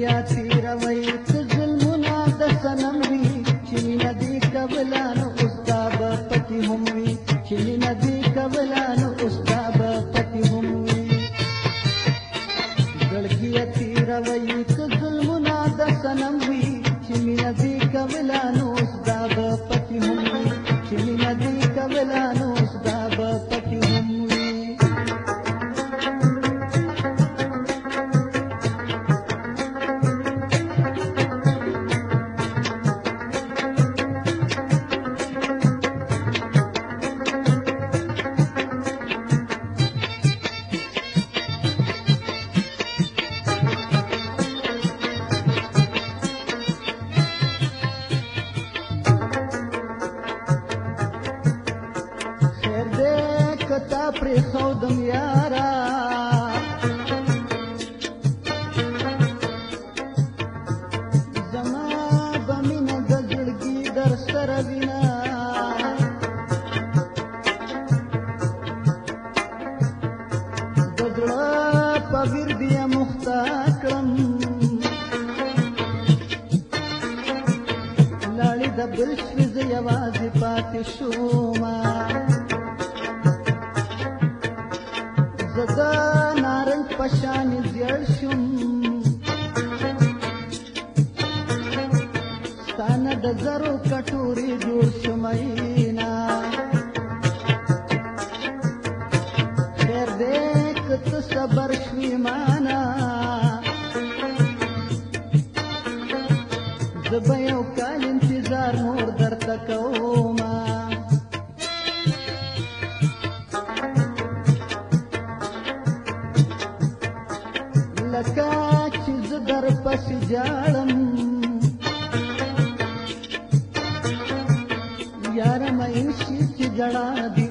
بیا تیروي څه ظلمونه د صنم وي چې مینه دې قبلانو اوس دا به پتې هم وي چې مینه دې قبلانو اوس دا به پتې هم وي زړګیه تیروي څه ظلمونه د صنم وي چې مینه دې قبلانو اوس دا به پتې هم وي چې مینه دې قبلانو لارې خودم یارا زما به مینه د زړګي در سره وینه د زړه په ګردې مخته کړم لاړې د بل شوې زه یوازې پاتې شومه پشان زیر شم ستانه د زرو کټوري جوړ شم اینا خیر دې که صبر شم ಜಗಳಾದಿ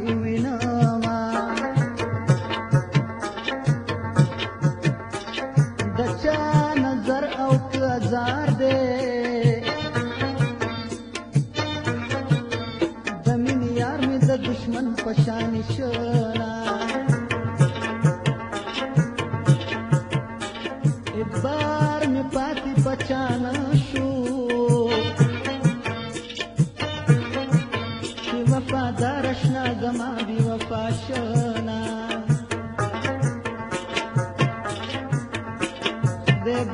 माझी वपाशना देव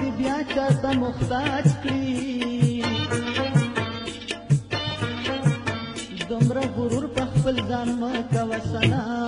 दिव्याच्या समुखताच करी दोमरा गुरुर पखपल जान्म कवसना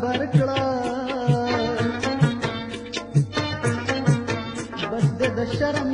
ਬਰਕਲਾ ਬੱਦ ਦੇ ਸ਼ਰਮ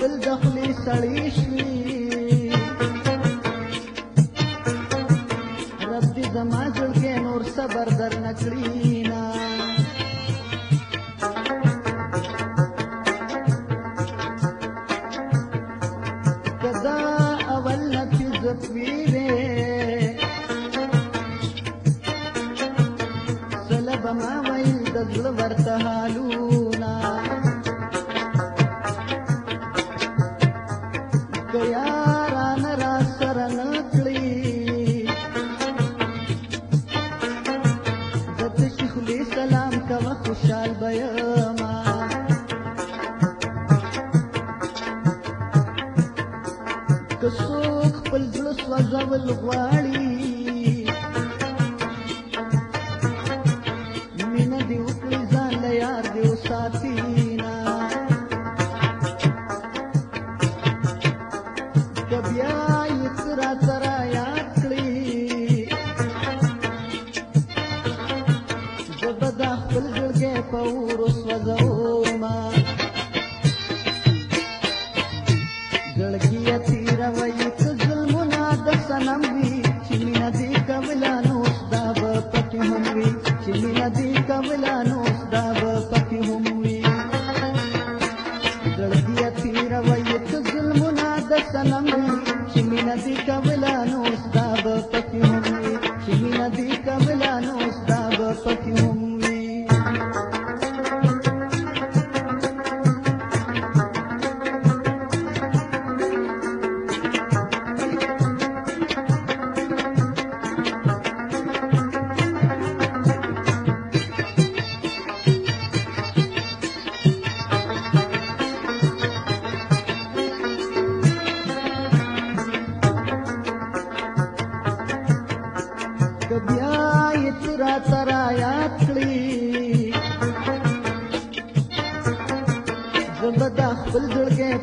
بل د خولې سړې شوې رب دې زما زلکې نور صبر در نه کړي نه کدا اول نتی زتویرې سلب ما ویل د زړه ورته حالو غزل غواړي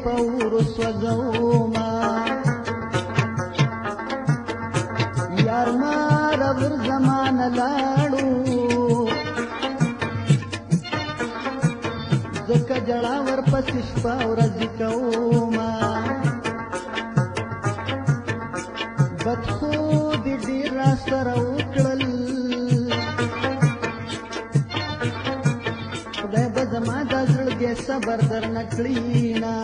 پور سوځوما یار ما ربر زمان لاړو زکه جړا ور پسې شپه ورځ کوما بد خو دې ډیر سره صبر در نکړینا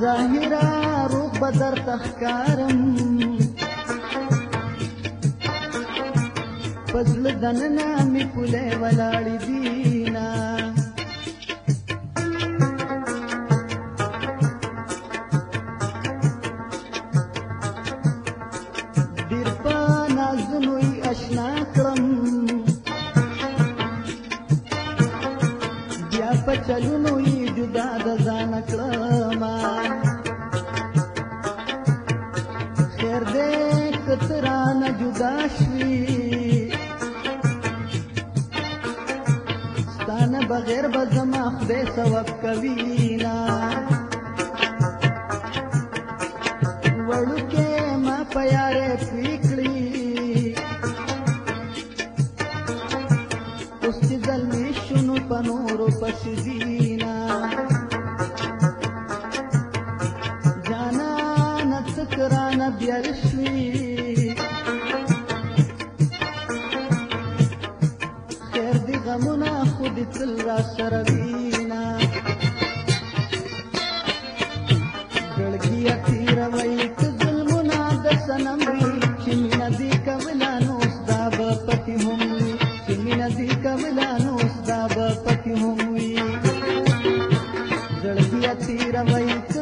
ظاهرا روح بدر تخکارم پزل دننا می پوله ولاړی دی ستانه بغیر به زما خدای سبب کوي نه وړوکې ما په یارې پېکړي اوس چې ځلمې شو نو په نورو پسې ځي نه جانانه څه کرانه بیا رشوي తీరమైతే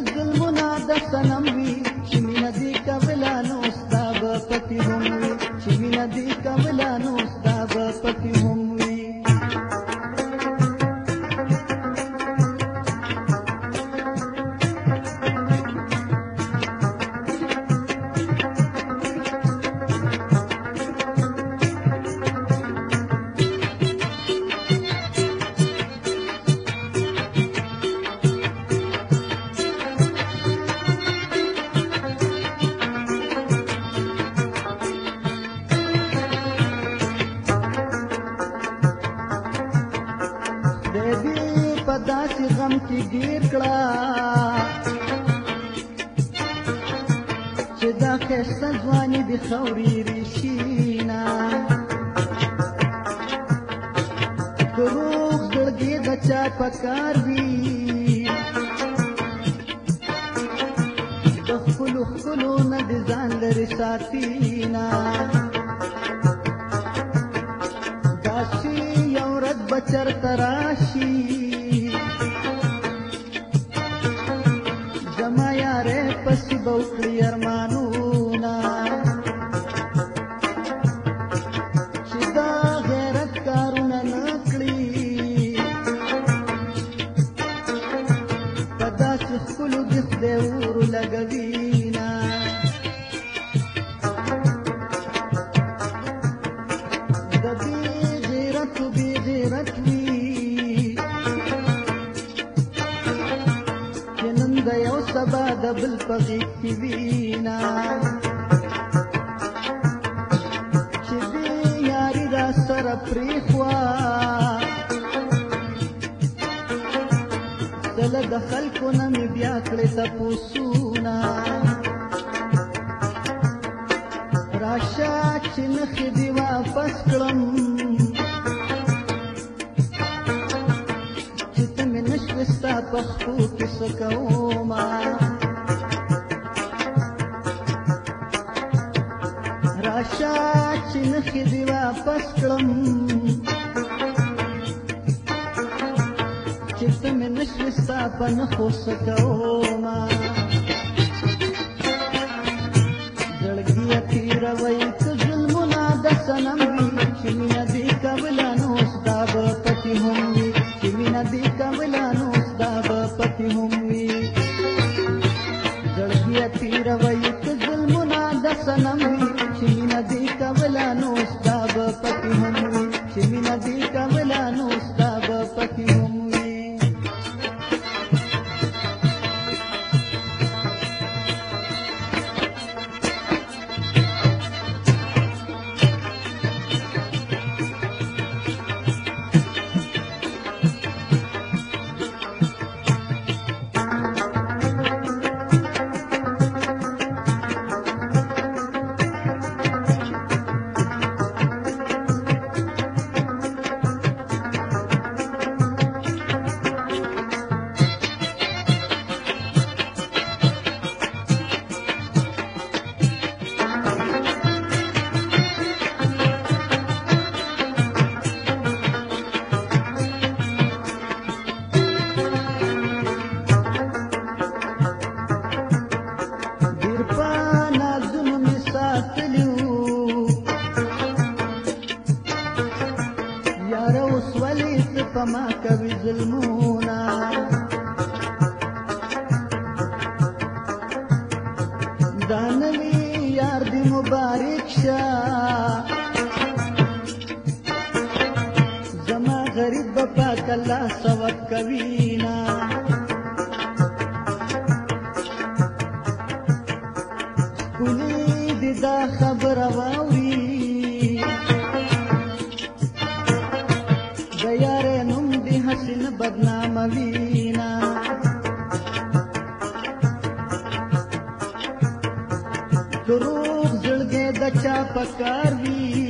خوري ریشینا دروغ زړګي بچا پکار وی د خپل خپل نه د ځان لري ساتینا داسي یو رد بچر تراشي زما یاره پس بوکړي ارمانونه سبا د بل په غېږ کې وینا چې دې یاري را سره پرېښوا دله د خلکو نه مې بیا کړې تپوسونه راشه چې نښې دې واپس کړم پښتو کیسه کوم راشه چې نخې دی واپس کړم چې ته مې نشې ستا په نښو څه کوم زړګیه تېروئ ته ظلمونه د صنم چې مینه دې کوله نو ستا به پکې هم په ما کوي ظلمونه دانوي یار دې مبارک شه زما غریب په پاک الله سوت کوي نه کلی دې دا خبر واوري بدنام وینا دروغ زړګې د چا پکار وینا